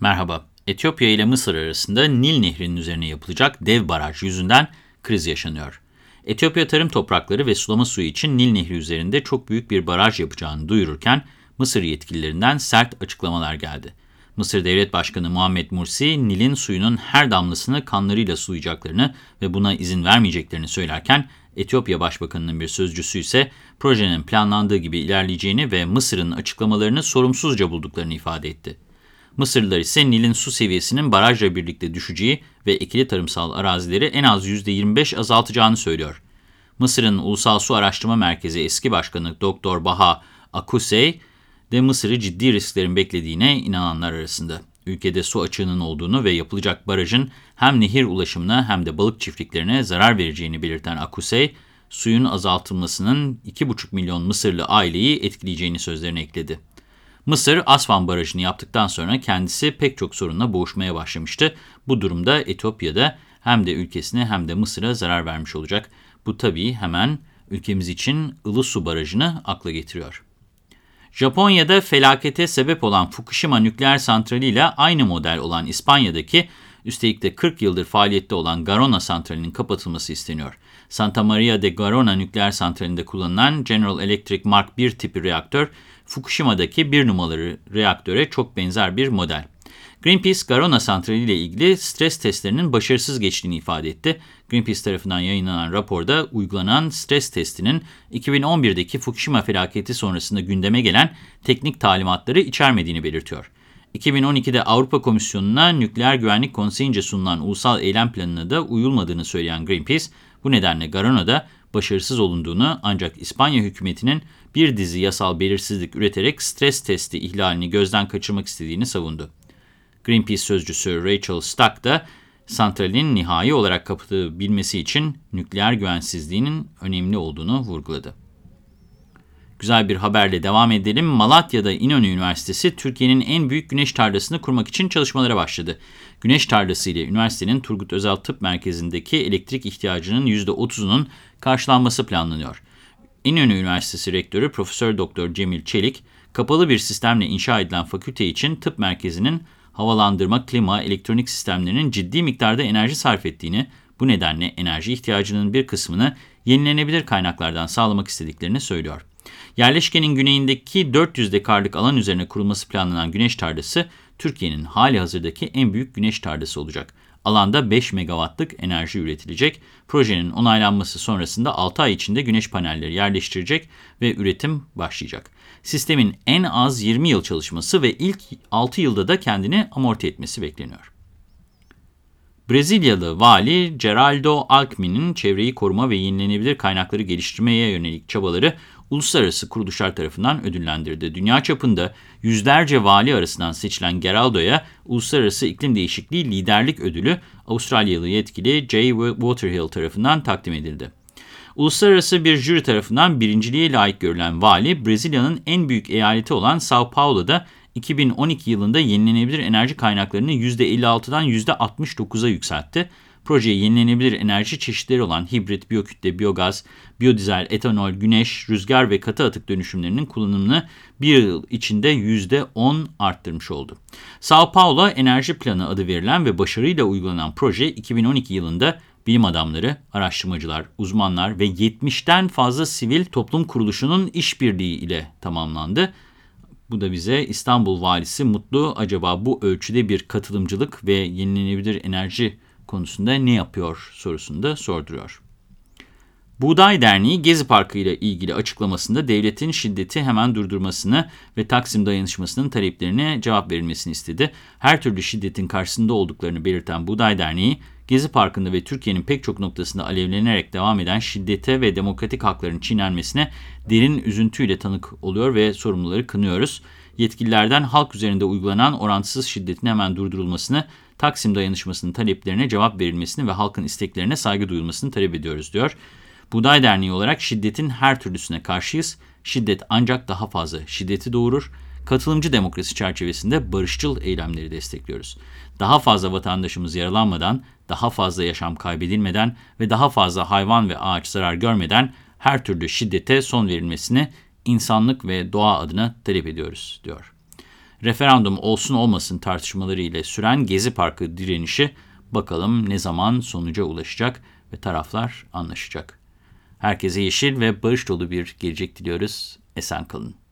Merhaba. Etiyopya ile Mısır arasında Nil Nehri'nin üzerine yapılacak dev baraj yüzünden kriz yaşanıyor. Etiyopya tarım toprakları ve sulama suyu için Nil Nehri üzerinde çok büyük bir baraj yapacağını duyururken Mısır yetkililerinden sert açıklamalar geldi. Mısır Devlet Başkanı Muhammed Mursi, Nil'in suyunun her damlasını kanlarıyla sulayacaklarını ve buna izin vermeyeceklerini söylerken, Etiyopya Başbakanı'nın bir sözcüsü ise projenin planlandığı gibi ilerleyeceğini ve Mısır'ın açıklamalarını sorumsuzca bulduklarını ifade etti. Mısırlılar ise Nil'in su seviyesinin barajla birlikte düşeceği ve ekili tarımsal arazileri en az %25 azaltacağını söylüyor. Mısır'ın Ulusal Su Araştırma Merkezi eski başkanı Doktor Baha Akusey de Mısır'ı ciddi risklerin beklediğine inananlar arasında. Ülkede su açığının olduğunu ve yapılacak barajın hem nehir ulaşımına hem de balık çiftliklerine zarar vereceğini belirten Akusey, suyun azaltılmasının 2,5 milyon Mısırlı aileyi etkileyeceğini sözlerine ekledi. Mısır, Asvan Barajı'nı yaptıktan sonra kendisi pek çok sorunla boğuşmaya başlamıştı. Bu durumda Etiyopya'da hem de ülkesine hem de Mısır'a zarar vermiş olacak. Bu tabii hemen ülkemiz için Ilısu Barajı'nı akla getiriyor. Japonya'da felakete sebep olan Fukushima nükleer santrali ile aynı model olan İspanya'daki, üstelik de 40 yıldır faaliyette olan Garona santralinin kapatılması isteniyor. Santa Maria de Garona nükleer santralinde kullanılan General Electric Mark 1 tipi reaktör, Fukushima'daki bir numaralı reaktöre çok benzer bir model. Greenpeace, Garona santrali ile ilgili stres testlerinin başarısız geçtiğini ifade etti. Greenpeace tarafından yayınlanan raporda uygulanan stres testinin 2011'deki Fukushima felaketi sonrasında gündeme gelen teknik talimatları içermediğini belirtiyor. 2012'de Avrupa Komisyonu'na nükleer güvenlik konseyince sunulan ulusal eylem planına da uyulmadığını söyleyen Greenpeace, bu nedenle Garona'da başarısız olunduğunu ancak İspanya hükümetinin bir dizi yasal belirsizlik üreterek stres testi ihlalini gözden kaçırmak istediğini savundu. Greenpeace sözcüsü Rachel Stack da santralin nihai olarak kapatılabilmesi için nükleer güvensizliğinin önemli olduğunu vurguladı. Güzel bir haberle devam edelim. Malatya'da İnönü Üniversitesi Türkiye'nin en büyük güneş tarlasını kurmak için çalışmalara başladı. Güneş tarlası ile üniversitenin Turgut Özal Tıp Merkezi'ndeki elektrik ihtiyacının %30'unun karşılanması planlanıyor. İnönü Üniversitesi Rektörü Profesör Doktor Cemil Çelik, kapalı bir sistemle inşa edilen fakülte için tıp merkezinin havalandırma, klima, elektronik sistemlerinin ciddi miktarda enerji sarf ettiğini, bu nedenle enerji ihtiyacının bir kısmını yenilenebilir kaynaklardan sağlamak istediklerini söylüyor. Yerleşkenin güneyindeki 400 dekarlık alan üzerine kurulması planlanan güneş tarlası, Türkiye'nin hali hazırdaki en büyük güneş tarlası olacak. Alanda 5 megawattlık enerji üretilecek. Projenin onaylanması sonrasında 6 ay içinde güneş panelleri yerleştirecek ve üretim başlayacak. Sistemin en az 20 yıl çalışması ve ilk 6 yılda da kendini amorti etmesi bekleniyor. Brezilyalı vali Geraldo Alckmin'in çevreyi koruma ve yenilenebilir kaynakları geliştirmeye yönelik çabaları uluslararası kuruluşlar tarafından ödüllendirdi. Dünya çapında yüzlerce vali arasından seçilen Geraldo'ya Uluslararası İklim Değişikliği Liderlik Ödülü Avustralyalı yetkili Jay Waterhill tarafından takdim edildi. Uluslararası bir jüri tarafından birinciliğe layık görülen vali, Brezilya'nın en büyük eyaleti olan Sao Paulo'da 2012 yılında yenilenebilir enerji kaynaklarını %56'dan %69'a yükseltti. Projeye yenilenebilir enerji çeşitleri olan hibrit, biyokütle, biyogaz, biyodizel, etanol, güneş, rüzgar ve katı atık dönüşümlerinin kullanımını bir yıl içinde %10 arttırmış oldu. Sao Paulo Enerji Planı adı verilen ve başarıyla uygulanan proje 2012 yılında bilim adamları, araştırmacılar, uzmanlar ve 70'ten fazla sivil toplum kuruluşunun işbirliği ile tamamlandı. Bu da bize İstanbul Valisi Mutlu acaba bu ölçüde bir katılımcılık ve yenilenebilir enerji konusunda ne yapıyor sorusunu da sorduruyor. Buğday Derneği Gezi Parkı ile ilgili açıklamasında devletin şiddeti hemen durdurmasını ve Taksim dayanışmasının taleplerine cevap verilmesini istedi. Her türlü şiddetin karşısında olduklarını belirten Buğday Derneği, Gezi Parkı'nda ve Türkiye'nin pek çok noktasında alevlenerek devam eden şiddete ve demokratik hakların çiğnenmesine derin üzüntüyle tanık oluyor ve sorumluları kınıyoruz. Yetkililerden halk üzerinde uygulanan orantısız şiddetin hemen durdurulmasını, Taksim dayanışmasının taleplerine cevap verilmesini ve halkın isteklerine saygı duyulmasını talep ediyoruz diyor. Buğday Derneği olarak şiddetin her türlüsüne karşıyız. Şiddet ancak daha fazla şiddeti doğurur. Katılımcı demokrasi çerçevesinde barışçıl eylemleri destekliyoruz. Daha fazla vatandaşımız yaralanmadan, daha fazla yaşam kaybedilmeden ve daha fazla hayvan ve ağaç zarar görmeden her türlü şiddete son verilmesini insanlık ve doğa adına talep ediyoruz, diyor. Referandum olsun olmasın tartışmaları ile süren Gezi Parkı direnişi bakalım ne zaman sonuca ulaşacak ve taraflar anlaşacak. Herkese yeşil ve barış dolu bir gelecek diliyoruz. Esen kalın.